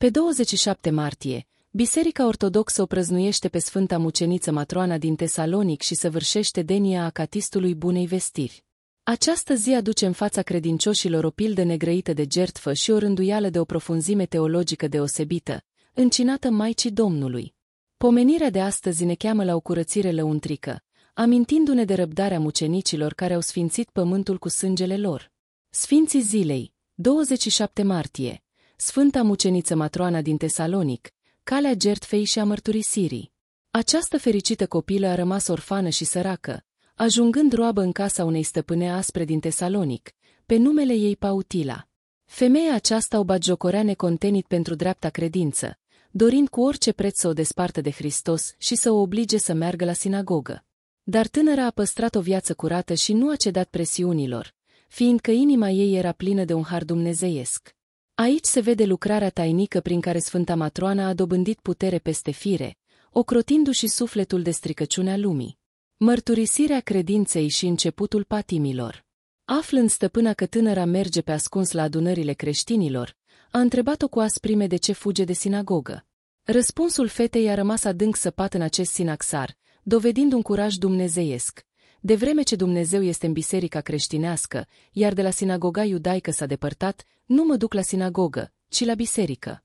Pe 27 martie, Biserica Ortodoxă o prăznuiește pe Sfânta Muceniță Matroana din Tesalonic și săvârșește denia acatistului Bunei Vestiri. Această zi aduce în fața credincioșilor o pildă negrăită de gertfă și o rânduială de o profunzime teologică deosebită, încinată Maicii Domnului. Pomenirea de astăzi ne cheamă la o curățire lăuntrică, amintindu-ne de răbdarea mucenicilor care au sfințit pământul cu sângele lor. Sfinții zilei, 27 martie, Sfânta Muceniță Matroana din Tesalonic, calea gertfei și a mărturisirii. Această fericită copilă a rămas orfană și săracă, ajungând roabă în casa unei stăpâne aspre din Tesalonic, pe numele ei Pautila. Femeia aceasta o bagiocorea necontenit pentru dreapta credință, dorind cu orice preț să o despartă de Hristos și să o oblige să meargă la sinagogă. Dar tânăra a păstrat o viață curată și nu a cedat presiunilor, fiindcă inima ei era plină de un har dumnezeiesc. Aici se vede lucrarea tainică prin care Sfânta Matroana a dobândit putere peste fire, ocrotindu-și sufletul de stricăciunea lumii. Mărturisirea credinței și începutul patimilor. Aflând stăpâna că tânăra merge pe ascuns la adunările creștinilor, a întrebat-o cu asprime de ce fuge de sinagogă. Răspunsul fetei a rămas adânc săpat în acest sinaxar, dovedind un curaj dumnezeiesc. De vreme ce Dumnezeu este în biserica creștinească, iar de la sinagoga iudaică s-a depărtat, nu mă duc la sinagogă, ci la biserică.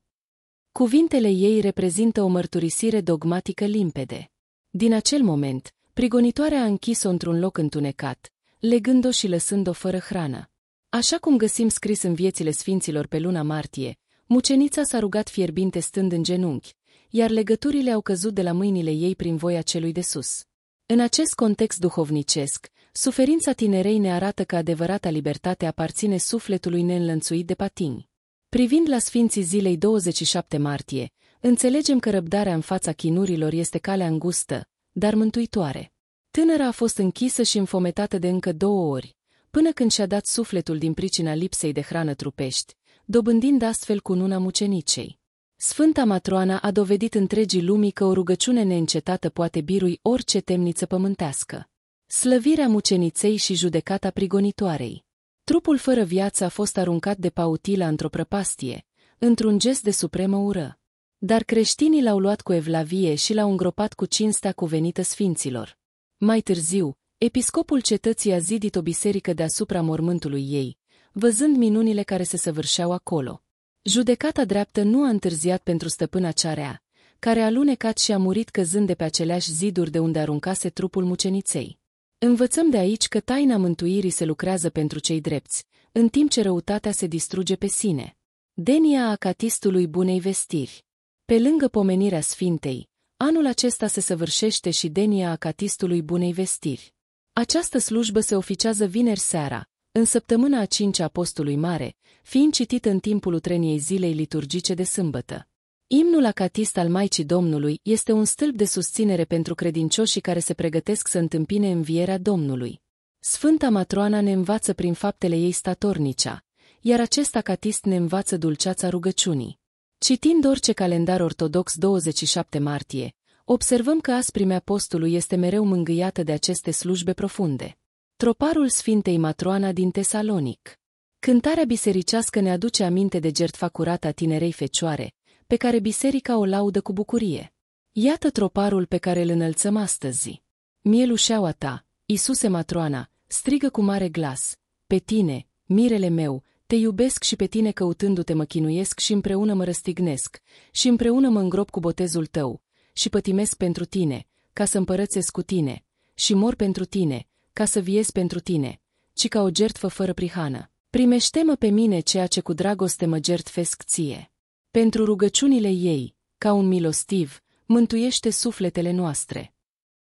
Cuvintele ei reprezintă o mărturisire dogmatică limpede. Din acel moment, prigonitoarea a închis-o într-un loc întunecat, legând-o și lăsând-o fără hrană. Așa cum găsim scris în viețile sfinților pe luna martie, mucenița s-a rugat fierbinte stând în genunchi, iar legăturile au căzut de la mâinile ei prin voia celui de sus. În acest context duhovnicesc, suferința tinerei ne arată că adevărata libertate aparține sufletului neînlănțuit de patini. Privind la Sfinții zilei 27 martie, înțelegem că răbdarea în fața chinurilor este calea îngustă, dar mântuitoare. Tânăra a fost închisă și înfometată de încă două ori, până când și-a dat sufletul din pricina lipsei de hrană trupești, dobândind astfel cununa mucenicei. Sfânta Matroana a dovedit întregii lumii că o rugăciune neîncetată poate birui orice temniță pământească. Slăvirea muceniței și judecata prigonitoarei. Trupul fără viață a fost aruncat de Pautila într-o prăpastie, într-un gest de supremă ură. Dar creștinii l-au luat cu evlavie și l-au îngropat cu cinstea cuvenită sfinților. Mai târziu, episcopul cetății a zidit o biserică deasupra mormântului ei, văzând minunile care se săvârșeau acolo. Judecata dreaptă nu a întârziat pentru stăpâna cea rea, care a lunecat și a murit căzând de pe aceleași ziduri de unde aruncase trupul muceniței. Învățăm de aici că taina mântuirii se lucrează pentru cei drepți, în timp ce răutatea se distruge pe sine. Denia acatistului bunei vestiri. Pe lângă pomenirea Sfintei, anul acesta se săvârșește și denia acatistului bunei vestiri. Această slujbă se oficează vineri seara, în săptămâna a cincea apostului mare, fiind citit în timpul utreniei zilei liturgice de sâmbătă. Imnul acatist al Maicii Domnului este un stâlp de susținere pentru credincioșii care se pregătesc să întâmpine învierea Domnului. Sfânta Matroana ne învață prin faptele ei statornicea, iar acest acatist ne învață dulceața rugăciunii. Citind orice calendar ortodox 27 martie, observăm că asprimea postului este mereu mângâiată de aceste slujbe profunde. Troparul Sfintei Matroana din Tesalonic Cântarea bisericească ne aduce aminte de jertfa curată a tinerei fecioare, pe care biserica o laudă cu bucurie. Iată troparul pe care îl înălțăm astăzi. Mielușeaua ta, Isuse Matroana, strigă cu mare glas, pe tine, mirele meu, te iubesc și pe tine căutându-te mă chinuiesc și împreună mă răstignesc, și împreună mă îngrop cu botezul tău, și pătimesc pentru tine, ca să împărățesc cu tine, și mor pentru tine, ca să viez pentru tine, ci ca o jertfă fără prihană. Primește-mă pe mine ceea ce cu dragoste mă jertfesc ție. Pentru rugăciunile ei, ca un milostiv, mântuiește sufletele noastre.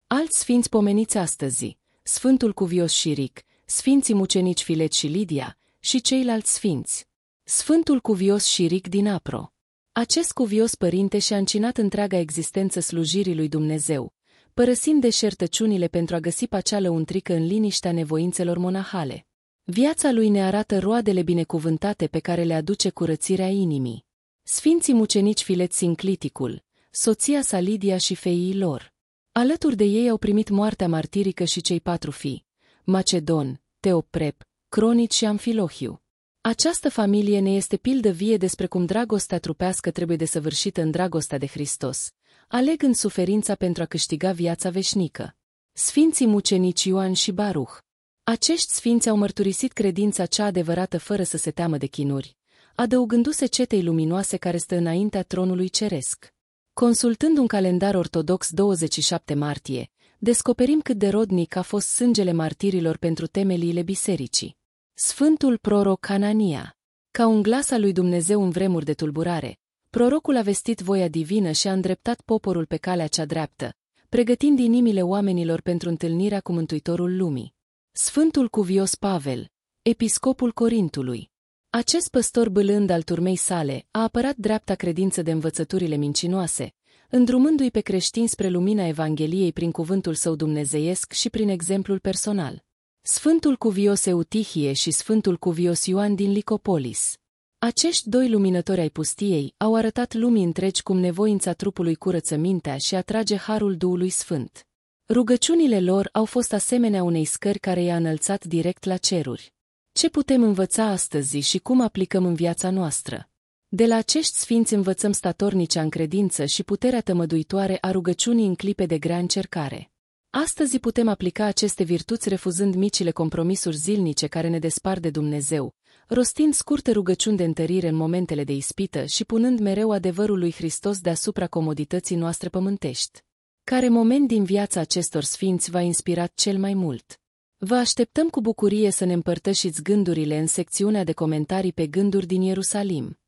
Alți sfinți pomeniți astăzi, Sfântul Cuvios Șiric, Sfinții Mucenici Filet și Lidia și ceilalți sfinți. Sfântul Cuvios Șiric din Apro. Acest cuvios părinte și-a încinat întreaga existență slujirii lui Dumnezeu, părăsind deșertăciunile pentru a găsi pacea lăuntrică în liniștea nevoințelor monahale. Viața lui ne arată roadele binecuvântate pe care le aduce curățirea inimii. Sfinții mucenici Filet Sincliticul, soția sa Lidia și feii lor. Alături de ei au primit moartea martirică și cei patru fii, Macedon, Teoprep, Cronic și Amfilohiu. Această familie ne este pildă vie despre cum dragostea trupească trebuie desăvârșită în dragostea de Hristos, alegând suferința pentru a câștiga viața veșnică. Sfinții mucenici Ioan și Baruch Acești sfinți au mărturisit credința cea adevărată fără să se teamă de chinuri, adăugându-se cetei luminoase care stă înaintea tronului ceresc. Consultând un calendar ortodox 27 martie, descoperim cât de rodnic a fost sângele martirilor pentru temeliile bisericii. Sfântul proroc Canania. Ca un glas al lui Dumnezeu în vremuri de tulburare, prorocul a vestit voia divină și a îndreptat poporul pe calea cea dreaptă, pregătind inimile oamenilor pentru întâlnirea cu Mântuitorul lumii. Sfântul Cuvios Pavel, episcopul Corintului. Acest păstor bâlând al turmei sale a apărat dreapta credință de învățăturile mincinoase, îndrumându-i pe creștini spre lumina Evangheliei prin cuvântul său dumnezeiesc și prin exemplul personal. Sfântul Cuvios Eutihie și Sfântul Cuvios Ioan din Licopolis. Acești doi luminători ai pustiei au arătat lumii întregi cum nevoința trupului curăță mintea și atrage harul Duhului Sfânt. Rugăciunile lor au fost asemenea unei scări care i-a înălțat direct la ceruri. Ce putem învăța astăzi și cum aplicăm în viața noastră? De la acești sfinți învățăm statornicea în credință și puterea tămăduitoare a rugăciunii în clipe de grea încercare. Astăzi putem aplica aceste virtuți refuzând micile compromisuri zilnice care ne despar de Dumnezeu, rostind scurte rugăciuni de întărire în momentele de ispită și punând mereu adevărul lui Hristos deasupra comodității noastre pământești. Care moment din viața acestor sfinți v-a inspirat cel mai mult? Vă așteptăm cu bucurie să ne împărtășiți gândurile în secțiunea de comentarii pe gânduri din Ierusalim.